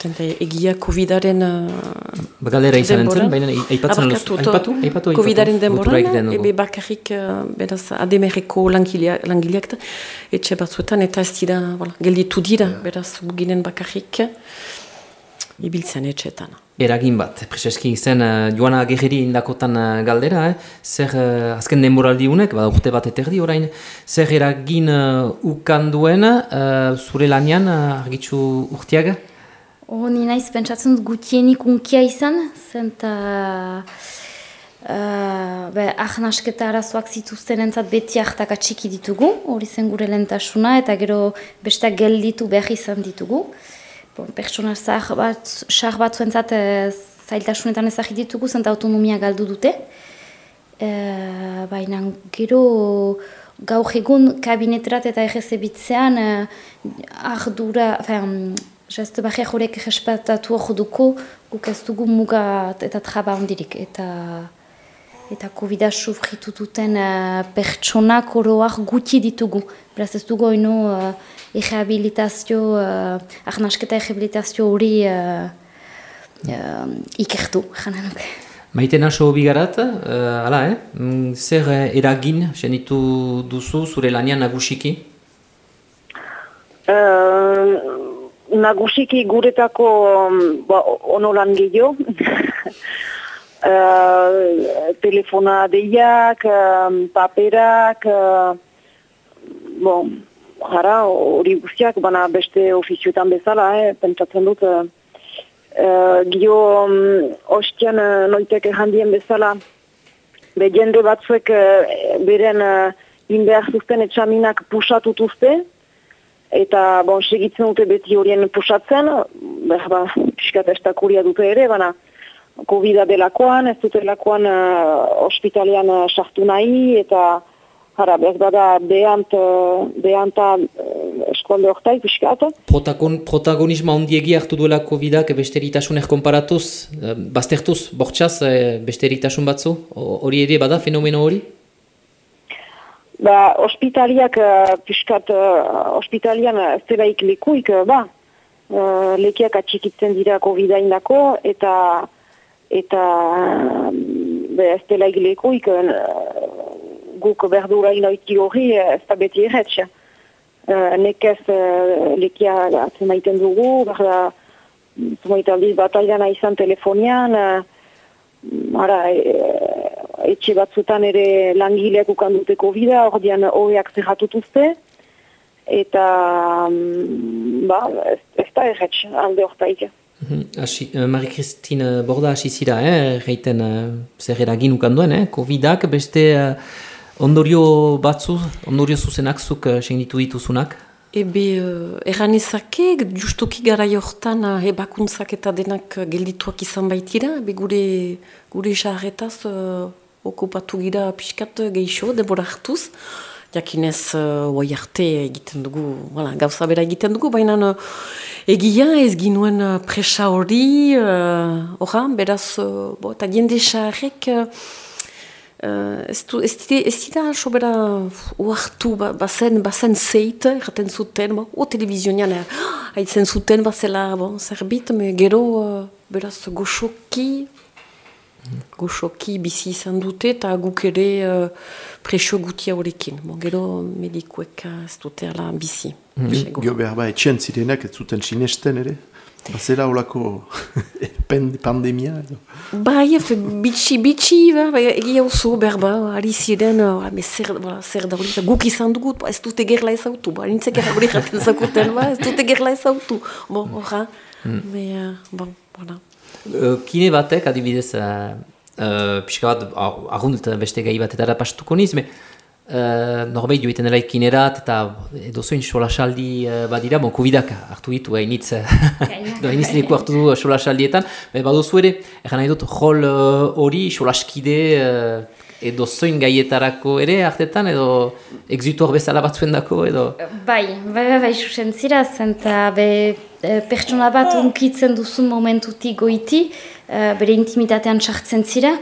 Tenta, egia COVID-aren uh, Ba, Galdera izan entzen, baina aipatzen aluz. Aipatu, aipatu. COVID-aren denboran, ebe bakarrik, uh, beraz, ademerreko langileak, etxe batzuetan, eta ez dira, voilà, gelditu dira, beraz, ginen bakarrik, ibiltzen etxeetan. Eragin bat, preseski zen uh, Joana Gerreri indakotan uh, galdera, eh? zer uh, azken denboraldi unek, bada urte bat eterdi orain, zer eragin uh, ukan duen uh, zure lanian uh, argitzu urtiaga? Oh, ni naiz pentsatzen gutienik unkia izan, zenta uh, be, ahnasketa arazoak zituzten entzat beti hartaka txiki ditugu, hori zen gure lentasuna, eta gero besteak gelditu behar izan ditugu. Bon, pertsona zahar bat, zahar bat zuentzat eh, zailtasunetan ezagit ditugu, zenta autonomia galdu dute. Eh, baina gero gaur egun kabineterat eta errezebitzean uh, ardura, enfin, Jazte baxiak horrek respetatu hor duko, guk ez dugu muga eta traba hondirik. Eta, eta COVID-a sufritu duten uh, pertsonak oroak gutxi ditugu. Beraz ez dugu oino uh, rehabilitazio, uh, arnasketa rehabilitazio hori uh, uh, ikertu, jana nuke. Maite naso bigarat, uh, ala, eh? Mm, zer uh, eragin senitu duzu zure lanian nagusiki? Uh, nagusiki guretako um, ba, ono lan gehiago. uh, telefona deiak, um, paperak, uh, bon, jara, hori guztiak, baina beste ofizioetan bezala, eh, pentsatzen dut, uh, uh, gio um, ostian uh, noiteke handien bezala, be jende batzuek uh, beren uh, inbehar zuzten etxaminak pusatutuzte, eta bon, segitzen dute beti horien pusatzen, behar ba, piskat estakuria dute ere, baina COVID-a delakoan, ez dutelakoan uh, ospitalean uh, sartu nahi, eta Hara, behar bada behant, uh, behanta uh, eskualde hortai, piskat. Protagon, protagonismo handiegi hartu duela COVID-ak besteritasun konparatuz, eh, baztertuz, bortxaz, eh, besteritasun batzu, hori ere bada fenomeno hori? Ba, ospitaliak, piskat, uh, ospitalian ez delaik lekuik, ba, lekiak atxikitzen dira COVID-a indako, eta, eta be, ez delaik lekuik, uh, guk berdura inoiti hori, uh, ez da beti erretxe. Uh, nekez uh, lekia atzemaiten dugu, berda, zumaitaldiz bataliana izan telefonian, uh, Ara, e, etxe batzutan ere langileak ukan dute COVID-a, ordean hogeak zerratutuzte, eta mm, ba, ez, ez da erretx, alde hortaik. Mhm. Eh, Marie-Christine Borda hasi zira, eh, reiten eh, zer eragin ukan duen, eh? COVID-ak beste eh, ondorio batzu, ondorio zuzenak zuk eh, senditu dituzunak? Ebe, uh, erranezake, justuki gara jortan uh, ebakuntzak eta denak uh, geldituak izan baitira, ebe gure, gure jarretaz uh, okupatu gira pixkat geixo, debora hartuz, jakinez uh, arte egiten dugu, voilà, gauza bera egiten dugu, baina uh, egia ez ginuen uh, presa hori, uh, beraz, uh, bo, eta jende xarrek, uh, ez, du, ez, ez dira sobera uartu, ba, bazen, bazen zeit, erraten zuten, bo, o televizionian, haitzen zuten, bazela, bo, zerbit, me gero, uh, beraz, goxoki, goxoki bizi izan dute eta guk ere uh, presio guti horrekin. Bon, gero medikuek uh, ez dute ala bizi. Mm. Gio behar ba, etxen zirenak ez zuten sinesten ere? Bazera holako pandemia edo? Bai, bitxi, bitxi, ba, egia oso behar ba, ari ziren, uh, zer, ba, zer da hori, guk izan dugut, ba, ez dute gerla ez autu, ba, nintzek gerla hori jaten zakuten, ba, ez dute gerla ez autu. Bon, horra, mm. me, uh, bon, voilà. Uh, kine batek, adibidez, uh, uh, pixka bat, argunt beste gai bat eta pastuko niz, me, uh, norbait joiten dela ikinerat eta edo zoin solasaldi uh, badira, bon, COVID-ak hartu ditu hainitz, hainitz neko hartu du solasaldietan, baduzu ere, egan nahi dut, jol hori uh, solaskide uh, edo zoin gaietarako ere hartetan, edo exutor bezala batzuen dako, edo... Bai, bai, bai, bai, susen zira, zenta be, pertsona bat unkitzen duzun momentutik goiti, e, bere intimitatean sartzen zira,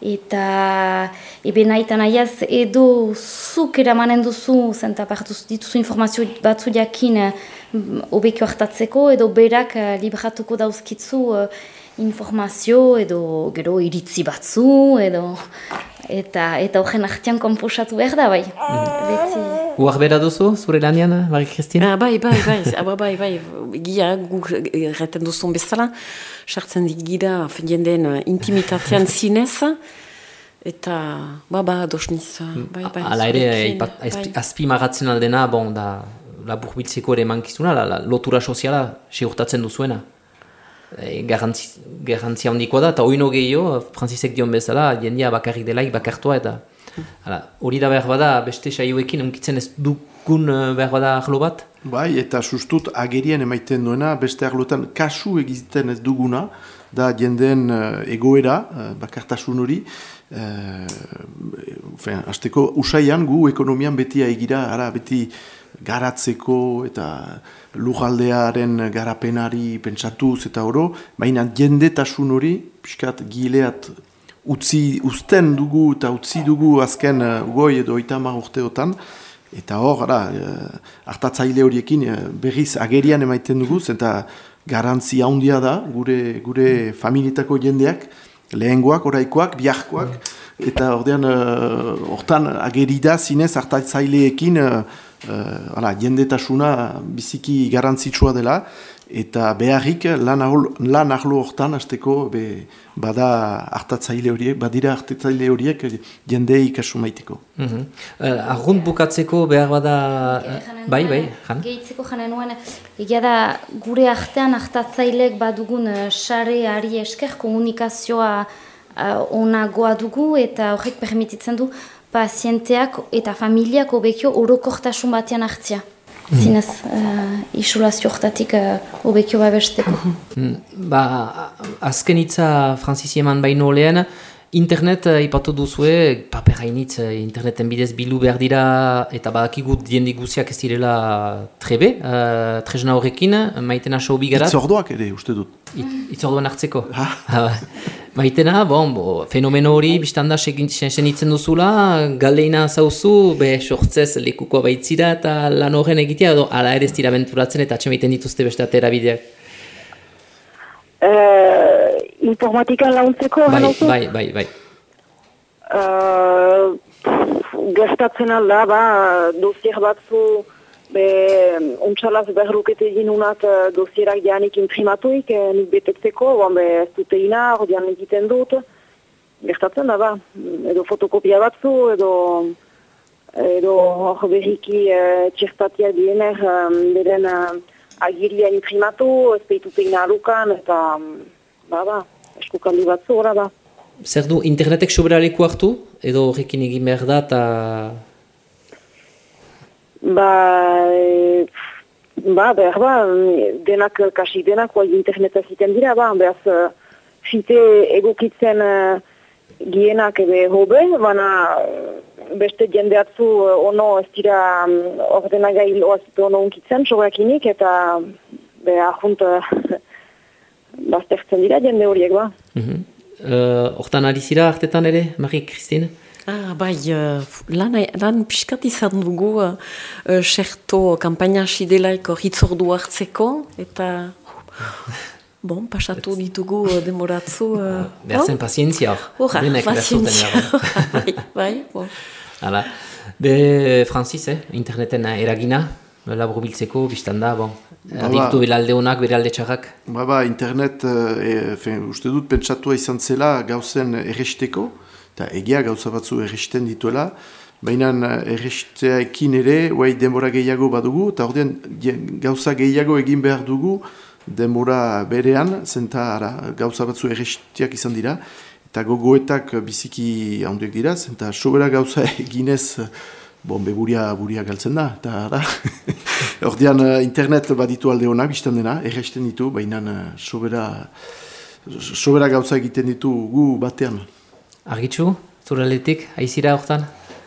eta ebe nahi eta nahiaz edo zuk eramanen duzu, zenta partuz dituzu informazio batzu jakin obekio hartatzeko, edo berak libratuko dauzkitzu informazio edo gero iritzi batzu edo eta eta horren artean konposatu behar da bai. Mm. Uar bera duzu, zure lanian, Marie Christine? Ah, bai, bai, bai, bai, bai, bai, gira guk erreten duzun bezala, sartzen gira jendeen intimitatean zinez, eta ba, ba, dosniz, bai, bai. Ala ere, azpi maratzen aldena, bon, da, labur biltzeko ere mankizuna, la, la, lotura soziala, seurtatzen duzuena. E, garrantzia handikoa da, eta oino gehiago, Francisek dion bezala, jendia bakarrik delaik bakartua eta hori da behar bada, beste saioekin unkitzen ez dukun e, behar bada ahlo bat? Bai, eta sustut agerien emaiten duena, beste ahlotan kasu egiten ez duguna, da jendeen uh, egoera, bakartasun hori, uh, azteko usaian gu ekonomian beti egira, ara beti garatzeko eta lujaldearen garapenari pentsatuz eta oro, baina jendetasun hori, piskat gileat utzi uzten dugu eta utzi dugu azken uh, goi edo itama urteotan, eta hor, gara, uh, hartatzaile horiekin uh, berriz agerian emaiten dugu, eta garantzi handia da, gure, gure familietako jendeak, lehengoak, oraikoak, biarkoak, eta ordean, hortan uh, agerida zinez hartatzaileekin uh, ala, jendetasuna biziki garantzitsua dela, eta beharrik lan, lan ahlo hortan azteko bada hartatzaile horiek, badira hartatzaile horiek jende ikasu maiteko. Mm -hmm. uh, Arrunt bukatzeko behar bada... bai, bai, jan? Gehitzeko janen nuen, egia da gure artean hartatzailek badugun uh, sare ari esker komunikazioa uh, onagoa dugu eta horrek permititzen du pazienteak eta familiak obekio orokortasun batean hartzia. Mm. Zinez, uh, isolazio hortatik uh, obekio babesteko. Mm. Ba, azken itza Franzizi eman baino lehen, internet uh, ipatu duzue, paper hainitz uh, interneten bidez bilu behar dira eta badakigut diendi guziak ez direla trebe, uh, trezna horrekin, maiten aso bigarat. Itzordoak ere, uste dut. Itzordoan hartzeko. Ha? Maitena, bon, bo, fenomeno hori biztanda senitzen duzula, galeina zauzu, be, sortzez lekukoa baitzira eta lan horren egitea, edo ala ere ez dira benturatzen eta atxemaiten dituzte beste atera bideak? Uh, informatikan launtzeko, bai, bai, bai, bai. Uh, Gertatzen alda, ba, dozier batzu, Be, untxalaz berrukete egin unat uh, dosierak dianik imprimatuik, eh, nik betetzeko, oan be, ez dute ina, dian egiten dut. Gertatzen da, ba, edo fotokopia batzu, edo edo hor berriki uh, txertatia diener, um, beren uh, agiria imprimatu, ez behitute ina alukan, eta, ba, ba, eskukaldi batzu, ora, ba. Zer du, internetek sobraleku hartu, edo horrekin egin behar da, eta Ba, e, ba, behar ba, denak, kasi denak, oi interneta ziten dira, ba, behaz, fite egokitzen uh, gienak ebe hobe, baina beste jendeatzu ono ez dira um, ordenagai loazitu ono unkitzen, sogakinik, eta be ahunt baztertzen dira jende horiek ba. Uh, hortan ari zira hartetan ere, Marie-Christine? Ah, bai, uh, lan, lan piskat izan dugu, uh, uh, serto kampaina sidelaiko hitzordu hartzeko, eta bon, pasatu ditugu uh, demoratzu. Uh, Behar zen pazientzia hor. Pazientzia. bai, bai, bon. Hala, be Francis, eh, interneten eragina, labur biltzeko, biztan da, bon. Adiktu ba. belalde honak, bere alde txarrak. Ba, ba, internet, e, fe, uste dut pentsatua izan zela gauzen erresteko, eta egia gauza batzu erresten dituela, baina erresteaekin ere, guai denbora gehiago badugu, eta ordean gauza gehiago egin behar dugu denbora berean, zenta ara, gauza batzu errestiak izan dira, eta gogoetak biziki handiak dira, zenta sobera gauza eginez, bon, beburia buria galtzen da, eta ara, ordean eh, internet baditu alde honak, biztan dena, erresten ditu, baina eh, sobera, sobera gauza egiten ditu gu batean. Argitzu, zure aldetik, aizira hortan?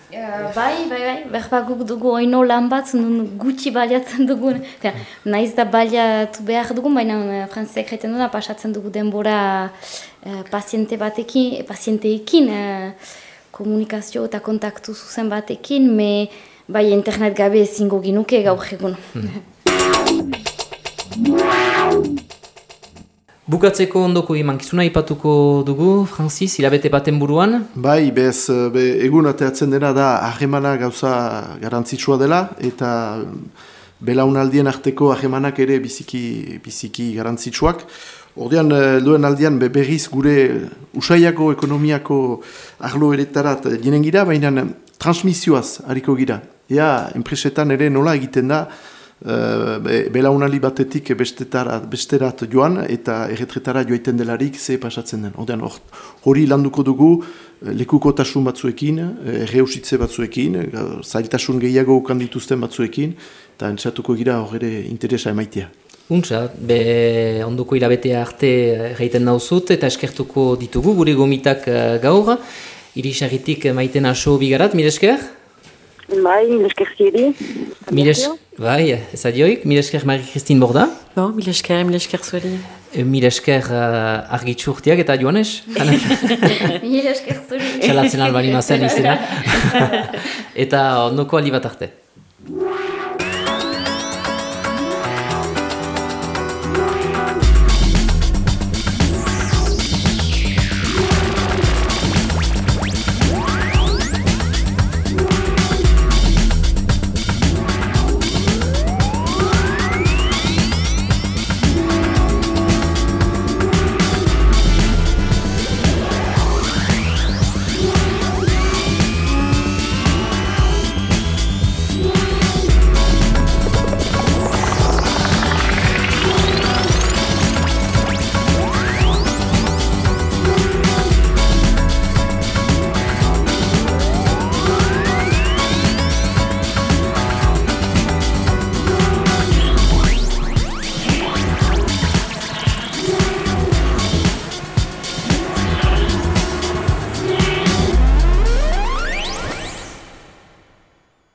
Uh, bai, bai, bai, behar guk dugu oino lan bat, nun gutxi baliatzen dugun. Eta, naiz da baliatu behar dugun, baina uh, frantzek jaiten duna, pasatzen dugu denbora uh, paziente batekin, pazienteekin, uh, komunikazio eta kontaktu zuzen batekin, me bai internet gabe ezingo ginuke gaur egun. Bukatzeko ondoko imankizuna ipatuko dugu, Francis, hilabete baten buruan. Bai, bez, be, egun ateatzen dena da ahemana gauza garantzitsua dela, eta belaunaldien arteko ahemanak ere biziki, biziki garantzitsuak. Ordean, eh, duen aldian be, berriz gure usaiako ekonomiako arlo eretarat jenen gira, baina transmisioaz hariko gira. Ea, enpresetan ere nola egiten da, be, belaunali batetik bestetarat, besterat joan eta erretretara joaiten delarik ze pasatzen den. Odean, hor, hori landuko dugu eh, lekukotasun batzuekin, eh, erreusitze batzuekin, eh, zailtasun gehiago ukan dituzten batzuekin, eta entzatuko gira hor ere interesa emaitea. Untza, be ondoko hilabetea arte egiten dauzut eta eskertuko ditugu gure gomitak eh, gaur. Irisagitik maiten aso bigarat, mire esker? Bai, lesker zieri. Mire es- bai, ez adioik, mire esker Marie-Christine Borda. Bo, mil esker, mil esker zueri. E, Mire esker uh, argitzu urtiak eta joanes. Mila esker zuri. Txalatzen albani mazen izena. eta ondoko aldi bat arte.